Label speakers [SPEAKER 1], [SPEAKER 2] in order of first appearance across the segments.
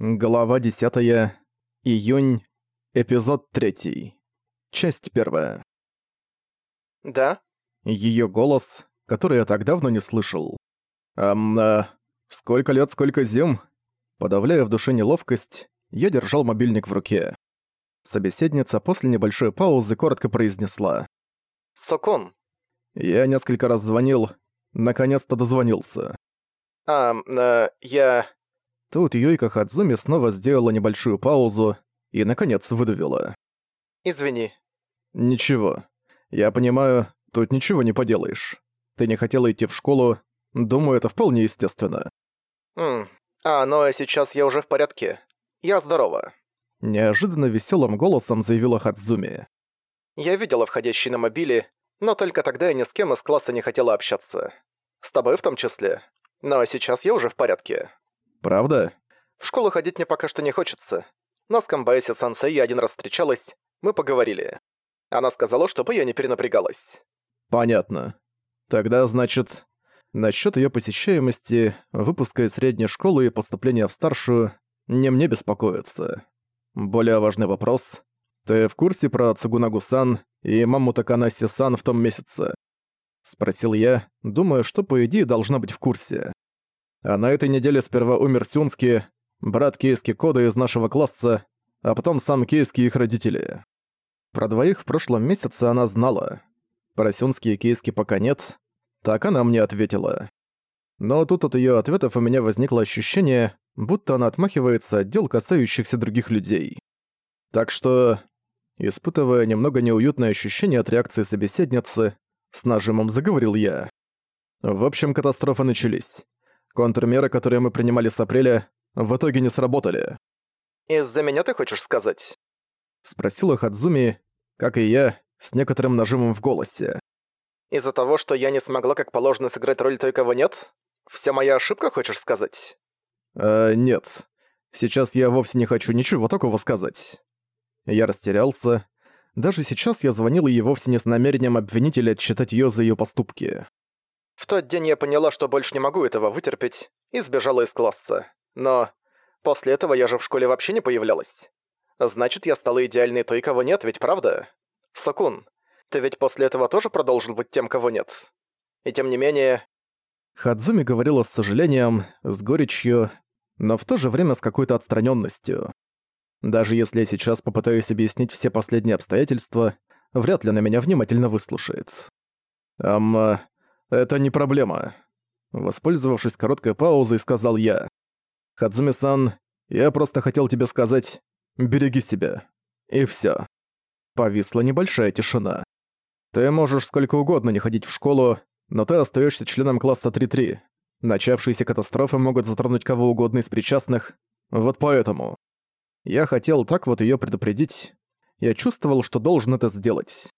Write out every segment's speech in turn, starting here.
[SPEAKER 1] Глава 10. Июнь. Эпизод 3. Часть 1.
[SPEAKER 2] Да?
[SPEAKER 1] Её голос, который я так давно не слышал. Ам, а, сколько лет, сколько зим? Подавляя в душе неловкость, я держал мобильник в руке. Собеседница после небольшой паузы коротко произнесла.
[SPEAKER 2] Сокон.
[SPEAKER 1] Я несколько раз звонил, наконец-то дозвонился.
[SPEAKER 2] А, э, я...
[SPEAKER 1] Тут Юйка Хадзуми снова сделала небольшую паузу и, наконец, выдавила.
[SPEAKER 2] Извини.
[SPEAKER 1] «Ничего. Я понимаю, тут ничего не поделаешь. Ты не хотела идти в школу. Думаю, это вполне естественно».
[SPEAKER 2] М. А, но сейчас я уже в порядке. Я здорова.
[SPEAKER 1] Неожиданно веселым голосом заявила Хадзуми.
[SPEAKER 2] Я видела входящий на мобиле, но только тогда я ни с кем из класса не хотела общаться. С тобой в том числе. Но сейчас я уже в порядке.
[SPEAKER 1] «Правда?»
[SPEAKER 2] В школу ходить мне пока что не хочется. Но с Камбайси Сансей я один раз встречалась, мы поговорили. Она сказала, чтобы я не перенапрягалась.
[SPEAKER 1] «Понятно. Тогда, значит, насчет ее посещаемости, выпуска из средней школы и поступления в старшую, не мне беспокоиться. Более важный вопрос. Ты в курсе про Цугунагу-сан и маму Таканаси-сан в том месяце?» Спросил я, думая, что по идее должна быть в курсе. А на этой неделе сперва умер Сюнски, брат Кейски Кода из нашего класса, а потом сам Кейски и их родители. Про двоих в прошлом месяце она знала. Про Сюнски и Кейски пока нет. Так она мне ответила. Но тут от её ответов у меня возникло ощущение, будто она отмахивается от дел, касающихся других людей. Так что, испытывая немного неуютное ощущение от реакции собеседницы, с нажимом заговорил я. В общем, катастрофы начались. Контрмеры, которые мы принимали с апреля, в итоге не сработали.
[SPEAKER 2] «Из-за меня ты хочешь сказать?»
[SPEAKER 1] Спросила Хадзуми, как и я, с некоторым нажимом в голосе.
[SPEAKER 2] «Из-за того, что я не смогла как положено сыграть роль той, кого нет? Вся моя ошибка, хочешь сказать?»
[SPEAKER 1] «Э, нет. Сейчас я вовсе не хочу ничего такого сказать». Я растерялся. Даже сейчас я звонил ей вовсе не с намерением обвинить или отсчитать её за её поступки.
[SPEAKER 2] В тот день я поняла, что больше не могу этого вытерпеть, и сбежала из класса. Но после этого я же в школе вообще не появлялась. Значит, я стала идеальной той, кого нет, ведь правда? Сокун, ты ведь после этого тоже продолжил быть тем, кого нет? И тем не менее...
[SPEAKER 1] Хадзуми говорила с сожалением, с горечью, но в то же время с какой-то отстраненностью. Даже если я сейчас попытаюсь объяснить все последние обстоятельства, вряд ли она меня внимательно выслушает. Ам, это не проблема. Воспользовавшись короткой паузой, сказал я. Хадзуми-сан, я просто хотел тебе сказать, береги себя. И всё. Повисла небольшая тишина. Ты можешь сколько угодно не ходить в школу, но ты остаешься членом класса 3-3. Начавшиеся катастрофы могут затронуть кого угодно из причастных. Вот поэтому. Я хотел так вот её предупредить. Я чувствовал, что должен это сделать.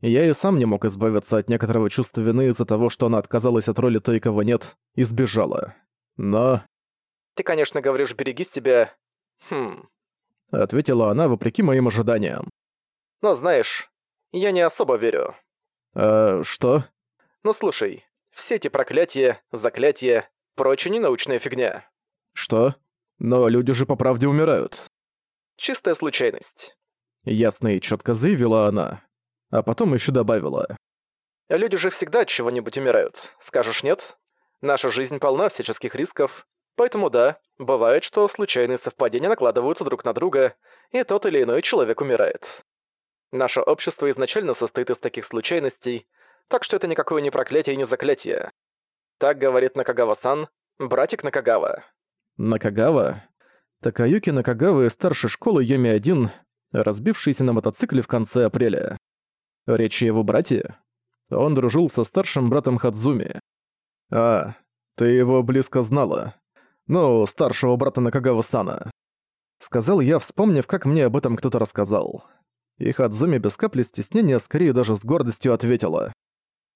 [SPEAKER 1] Я и сам не мог избавиться от некоторого чувства вины из-за того, что она отказалась от роли той, кого нет, и сбежала. Но...
[SPEAKER 2] «Ты, конечно, говоришь, береги себя...» «Хм...»
[SPEAKER 1] — ответила она, вопреки моим ожиданиям.
[SPEAKER 2] «Но знаешь, я не особо верю».
[SPEAKER 1] «А что?»
[SPEAKER 2] «Ну слушай, все эти проклятия, заклятия, прочая ненаучная фигня».
[SPEAKER 1] «Что? Но люди же по правде умирают».
[SPEAKER 2] «Чистая случайность».
[SPEAKER 1] Ясно и четко заявила она. А потом еще добавила.
[SPEAKER 2] «Люди же всегда от чего-нибудь умирают. Скажешь нет? Наша жизнь полна всяческих рисков. Поэтому да, бывает, что случайные совпадения накладываются друг на друга, и тот или иной человек умирает. Наше общество изначально состоит из таких случайностей, так что это никакое не проклятие и не заклятие. Так говорит Накагава-сан, братик Накагава.
[SPEAKER 1] Накагава? Такаюки Накагава из старшей школы Йоми-1, разбившийся на мотоцикле в конце апреля. Речь его брате? Он дружил со старшим братом Хадзуми. А, ты его близко знала. Ну, старшего брата Накагава-сана. Сказал я, вспомнив, как мне об этом кто-то рассказал. И Хадзуми без капли стеснения, скорее даже с гордостью ответила.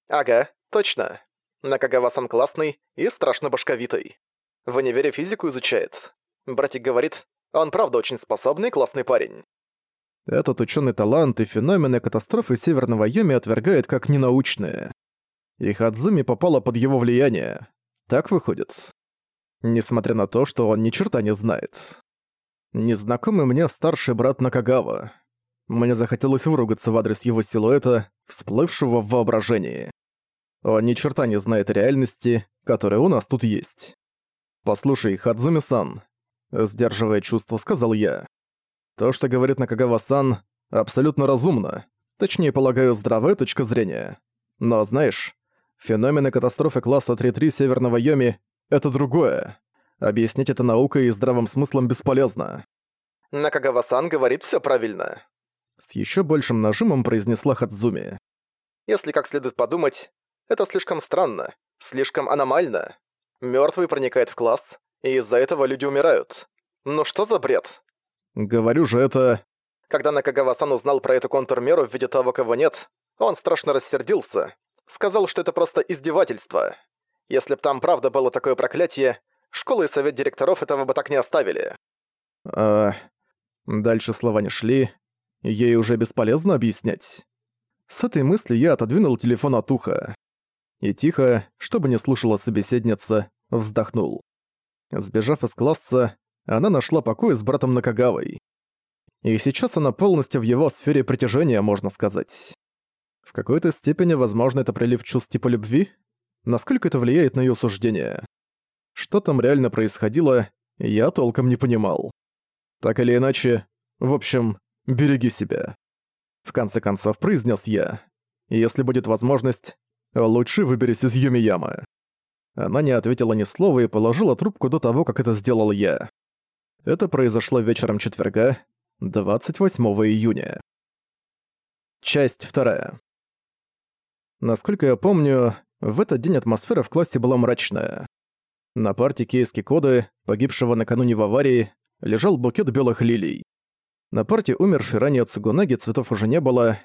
[SPEAKER 2] «Ага, точно. Накагава-сан классный и страшно башковитый. В универе физику изучает. Братик говорит, он правда очень способный классный парень.
[SPEAKER 1] Этот ученый талант и феномены катастрофы Северного Йоми отвергает как ненаучные. И Хадзуми попала под его влияние. Так выходит. Несмотря на то, что он ни черта не знает. Незнакомый мне старший брат Накагава. Мне захотелось выругаться в адрес его силуэта, всплывшего в воображении. Он ни черта не знает реальности, которая у нас тут есть. «Послушай, Хадзуми-сан», — сдерживая чувство, сказал я. «То, что говорит Накагава-сан, абсолютно разумно. Точнее, полагаю, здравая точка зрения. Но знаешь, феномены катастрофы класса 3-3 Северного Йоми — это другое. Объяснить это наукой и здравым смыслом бесполезно.
[SPEAKER 2] Накагава-сан говорит все правильно.
[SPEAKER 1] С еще большим нажимом произнесла Хадзуми.
[SPEAKER 2] Если как следует подумать, это слишком странно, слишком аномально. Мертвый проникает в класс, и из-за этого люди умирают. Ну что за бред?
[SPEAKER 1] Говорю же, это...
[SPEAKER 2] Когда Накагава-сан узнал про эту контрмеру в виде того, кого нет, он страшно рассердился. Сказал, что это просто издевательство. Если б там правда было такое проклятие, школа и совет директоров этого бы так не оставили.
[SPEAKER 1] А... Дальше слова не шли. Ей уже бесполезно объяснять. С этой мыслью я отодвинул телефон от уха. И тихо, чтобы не слушала собеседница, вздохнул. Сбежав из класса, она нашла покой с братом Накагавой. И сейчас она полностью в его сфере притяжения, можно сказать. В какой-то степени, возможно, это прилив чувств типа любви? Насколько это влияет на её суждение? Что там реально происходило, я толком не понимал. Так или иначе, в общем, береги себя. В конце концов, произнес я. Если будет возможность, лучше выберись из Юмиямы. Она не ответила ни слова и положила трубку до того, как это сделал я. Это произошло вечером четверга, 28 июня. Часть вторая. Насколько я помню, в этот день атмосфера в классе была мрачная. На парте Кейски Коды, погибшего накануне в аварии, лежал букет белых лилий. На парте умершей ранее Цугунаги цветов уже не было.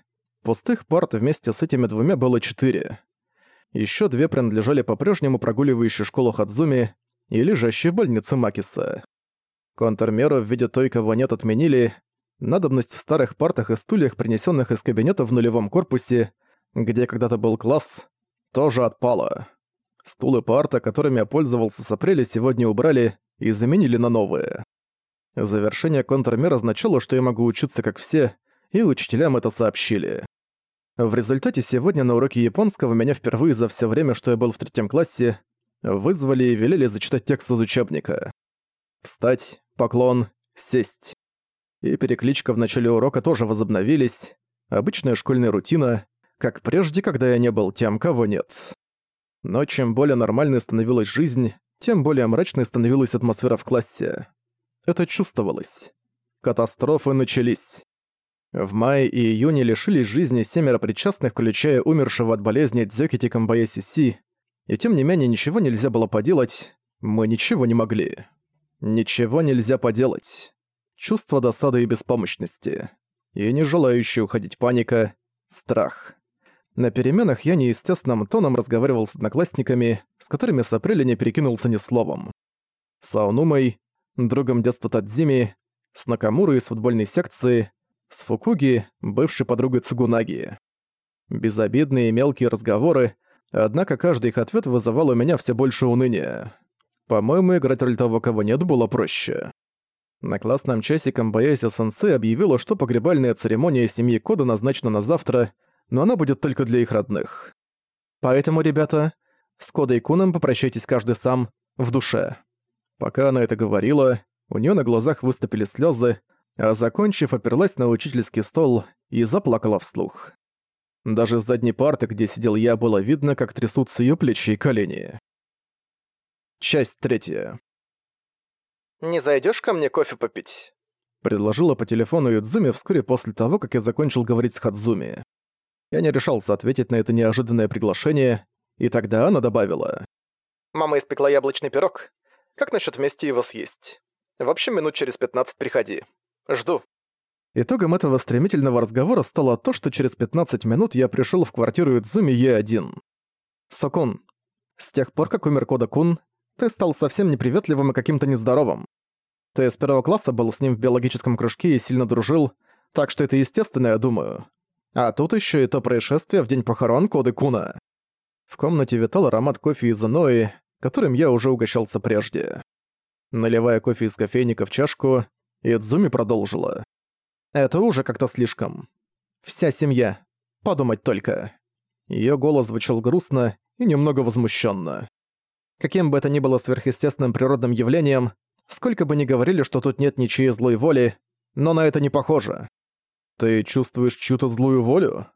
[SPEAKER 1] Пустых парт вместе с этими двумя было четыре. Еще две принадлежали по-прежнему прогуливающей школу Хадзуми и лежащей в больнице Макиса. Контрмеру в виде той, кого нет, отменили, Надобность в старых партах и стульях, принесенных из кабинета в нулевом корпусе, где когда-то был класс, тоже отпала. Стулы парта, которыми я пользовался с апреля, сегодня убрали и заменили на новые. Завершение контрмер означало, что я могу учиться как все, и учителям это сообщили. В результате сегодня на уроке японского меня впервые за все время, что я был в третьем классе, вызвали и велели зачитать текст из учебника. Встать, поклон, сесть и перекличка в начале урока тоже возобновились. Обычная школьная рутина, как прежде, когда я не был тем, кого нет. Но чем более нормальной становилась жизнь, тем более мрачной становилась атмосфера в классе. Это чувствовалось. Катастрофы начались. В мае и июне лишились жизни семеро причастных, включая умершего от болезни Дзёкити Камбаеси Си, и тем не менее ничего нельзя было поделать, мы ничего не могли. Ничего нельзя поделать чувство досады и беспомощности. И не желающая уходить паника, страх. На переменах я неестественным тоном разговаривал с одноклассниками, с которыми с апреля не перекинулся ни словом. С Аонумой, другом детства Тадзими, с Накамурой из футбольной секции, с Фукуги, бывшей подругой Цугунаги. Безобидные мелкие разговоры, однако каждый их ответ вызывал у меня все больше уныния. По-моему, играть роль того, кого нет, было проще. На классном часе Камбаяси-сенсей объявила, что погребальная церемония семьи Кода назначена на завтра, но она будет только для их родных. Поэтому, ребята, с Кодой Куном попрощайтесь каждый сам, в душе. Пока она это говорила, у нее на глазах выступили слезы, а закончив, оперлась на учительский стол и заплакала вслух. Даже с задней парты, где сидел я, было видно, как трясутся ее плечи и колени. Часть третья.
[SPEAKER 2] «Не зайдёшь ко мне кофе попить?»
[SPEAKER 1] Предложила по телефону Юдзуми вскоре после того, как я закончил говорить с Хадзуми. Я не решался ответить на это неожиданное приглашение, и тогда она добавила.
[SPEAKER 2] «Мама испекла яблочный пирог. Как насчет вместе его съесть? В общем, минут через 15 приходи. Жду».
[SPEAKER 1] Итогом этого стремительного разговора стало то, что через 15 минут я пришел в квартиру Юдзуми Е1. «Сокун, с тех пор, как умер Кода-кун, ты стал совсем неприветливым и каким-то нездоровым. Ты с первого класса был с ним в биологическом кружке и сильно дружил, так что это естественно, я думаю. А тут еще и то происшествие в день похорон Коды Куна. В комнате витал аромат кофе из Анои, которым я уже угощался прежде. Наливая кофе из кофейника в чашку, Идзуми продолжила.
[SPEAKER 2] «Это уже как-то слишком. Вся семья. Подумать только».
[SPEAKER 1] Её голос звучал грустно и немного возмущенно.
[SPEAKER 2] Каким бы это ни было сверхъестественным природным явлением, сколько бы ни говорили, что тут нет ничьей злой воли, но на это не похоже.
[SPEAKER 1] Ты чувствуешь чью-то злую волю?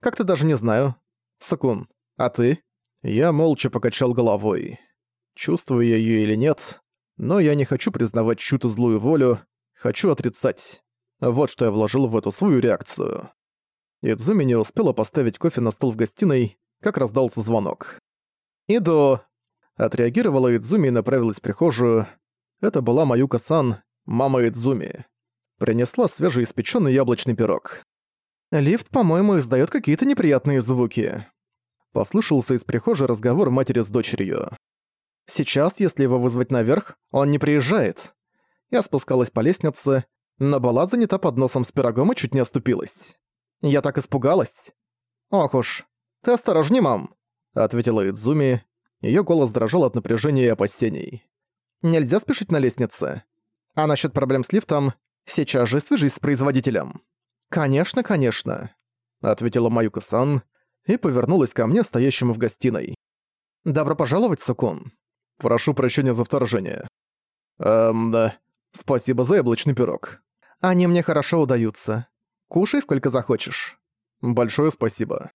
[SPEAKER 2] Как-то даже не знаю. Сакун, а ты?
[SPEAKER 1] Я молча покачал головой. Чувствую я её или нет, но я не хочу признавать чью-то злую волю, хочу отрицать. Вот что я вложил в эту свою реакцию. Идзуми не успела поставить кофе на стол в гостиной, как раздался звонок.
[SPEAKER 2] «Иду!»
[SPEAKER 1] Отреагировала Идзуми и направилась в прихожую. Это была Маюка-сан, мама Идзуми. Принесла свежеиспечённый яблочный пирог.
[SPEAKER 2] «Лифт, по-моему, издаёт какие-то неприятные звуки».
[SPEAKER 1] Послышался из прихожей разговор матери с дочерью.
[SPEAKER 2] «Сейчас, если его вызвать наверх, он не приезжает». Я спускалась по лестнице, но была занята подносом с пирогом и чуть не оступилась. Я так испугалась. «Ох уж, ты осторожней, мам», — ответила Идзуми, Её голос дрожал от напряжения и опасений. «Нельзя спешить на лестнице. А насчёт проблем с лифтом, сейчас же свяжись с производителем». «Конечно, конечно», — ответила Маюка-сан и повернулась ко мне, стоящему в гостиной. «Добро пожаловать, Сукун».
[SPEAKER 1] «Прошу прощения за вторжение». «Эм, да. Спасибо за яблочный пирог».
[SPEAKER 2] «Они мне хорошо удаются. Кушай сколько захочешь».
[SPEAKER 1] «Большое спасибо».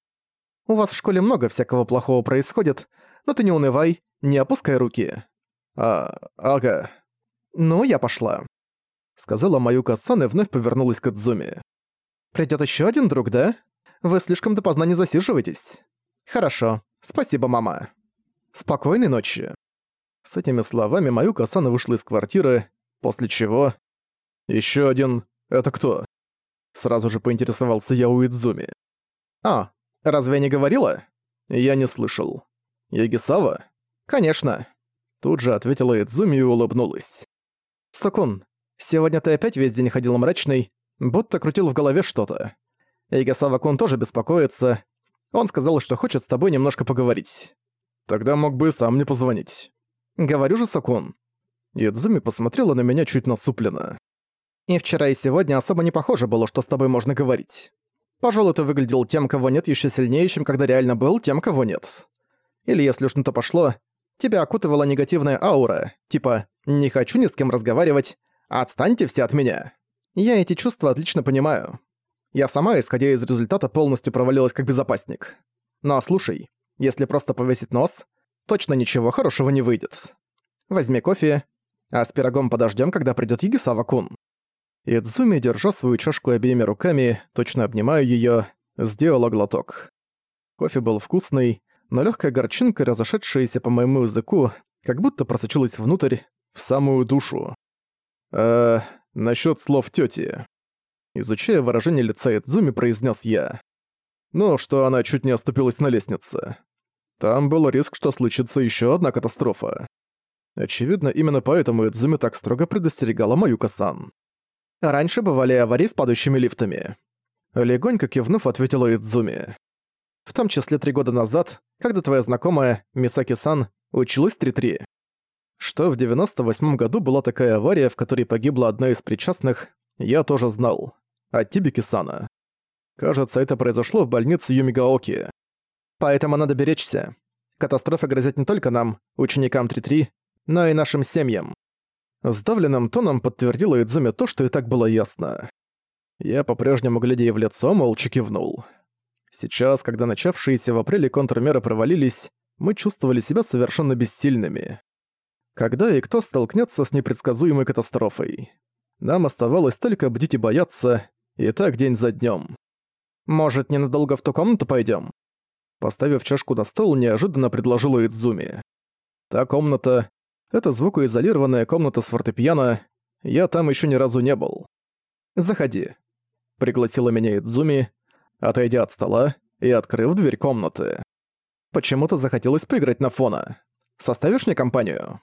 [SPEAKER 2] «У вас в школе много всякого плохого происходит, но ты не унывай, не опускай руки».
[SPEAKER 1] «А, ага».
[SPEAKER 2] «Ну, я пошла», — сказала Маюка-сан и вновь повернулась к Идзуми. «Придёт ещё один друг, да? Вы слишком допоздна не засиживайтесь». «Хорошо, спасибо, мама». «Спокойной ночи».
[SPEAKER 1] С этими словами Маюка-сан вышла из квартиры, после чего... «Ещё один... Это кто?» Сразу же поинтересовался я у Идзуми.
[SPEAKER 2] «А, разве я не говорила?»
[SPEAKER 1] «Я не слышал». «Ягисава?»
[SPEAKER 2] «Конечно».
[SPEAKER 1] Тут же ответила Идзуми и улыбнулась.
[SPEAKER 2] «Сокун, сегодня ты опять весь день ходил мрачный, будто крутил в голове что-то. Ягисава-кун тоже беспокоится. Он сказал, что хочет с тобой немножко поговорить.
[SPEAKER 1] Тогда мог бы сам мне позвонить».
[SPEAKER 2] «Говорю же, Сокун».
[SPEAKER 1] Идзуми посмотрела на меня чуть насупленно.
[SPEAKER 2] «И вчера, и сегодня особо не похоже было, что с тобой можно говорить. Пожалуй, ты выглядел тем, кого нет, еще сильнее, чем когда реально был тем, кого нет. Или если уж на то пошло, тебя окутывала негативная аура, типа «не хочу ни с кем разговаривать, отстаньте все от меня». Я эти чувства отлично понимаю. Я сама, исходя из результата, полностью провалилась как безопасник. А слушай, если просто повесить нос, точно ничего хорошего не выйдет. Возьми кофе, а с пирогом подождем, когда придет Егисава-кун.
[SPEAKER 1] Идзуми, держа свою чашку обеими руками, точно обнимая ее, сделала глоток. Кофе был вкусный, но легкая горчинка, разошедшаяся по моему языку, как будто просочилась внутрь, в самую душу. «Э, насчет слов тети. Изучая выражение лица Идзуми, произнес я. Ну, что она чуть не оступилась на лестнице. Там был риск, что случится еще одна катастрофа. Очевидно, именно поэтому Идзуми так строго предостерегала мою Касан.
[SPEAKER 2] «Раньше бывали аварии с падающими лифтами».
[SPEAKER 1] Легонько кивнув, ответила Идзуми.
[SPEAKER 2] В том числе три года назад, когда твоя знакомая, Мисаки-сан, училась 3-3.
[SPEAKER 1] Что в 98 году была такая авария, в которой погибла одна из причастных, я тоже знал. От Тибики-сана. Кажется, это произошло в больнице Юмигаоки.
[SPEAKER 2] Поэтому надо беречься. Катастрофа грозит не только нам, ученикам 3-3, но и нашим семьям.
[SPEAKER 1] Сдавленным тоном подтвердила Идзуми то, что и так было ясно. Я по-прежнему, глядя ей в лицо, молча кивнул. Сейчас, когда начавшиеся в апреле контрмеры провалились, мы чувствовали себя совершенно бессильными. Когда и кто столкнется с непредсказуемой катастрофой? Нам оставалось только бдить и бояться, и так день за днем.
[SPEAKER 2] «Может, ненадолго в ту комнату пойдем?
[SPEAKER 1] Поставив чашку на стол, неожиданно предложила Идзуми. Та комната — это звукоизолированная комната с фортепиано, я там еще ни разу не был.
[SPEAKER 2] «Заходи», —
[SPEAKER 1] пригласила меня Идзуми, отойдя от стола и открыв дверь комнаты.
[SPEAKER 2] «Почему-то захотелось поиграть на фона. Составишь мне компанию?»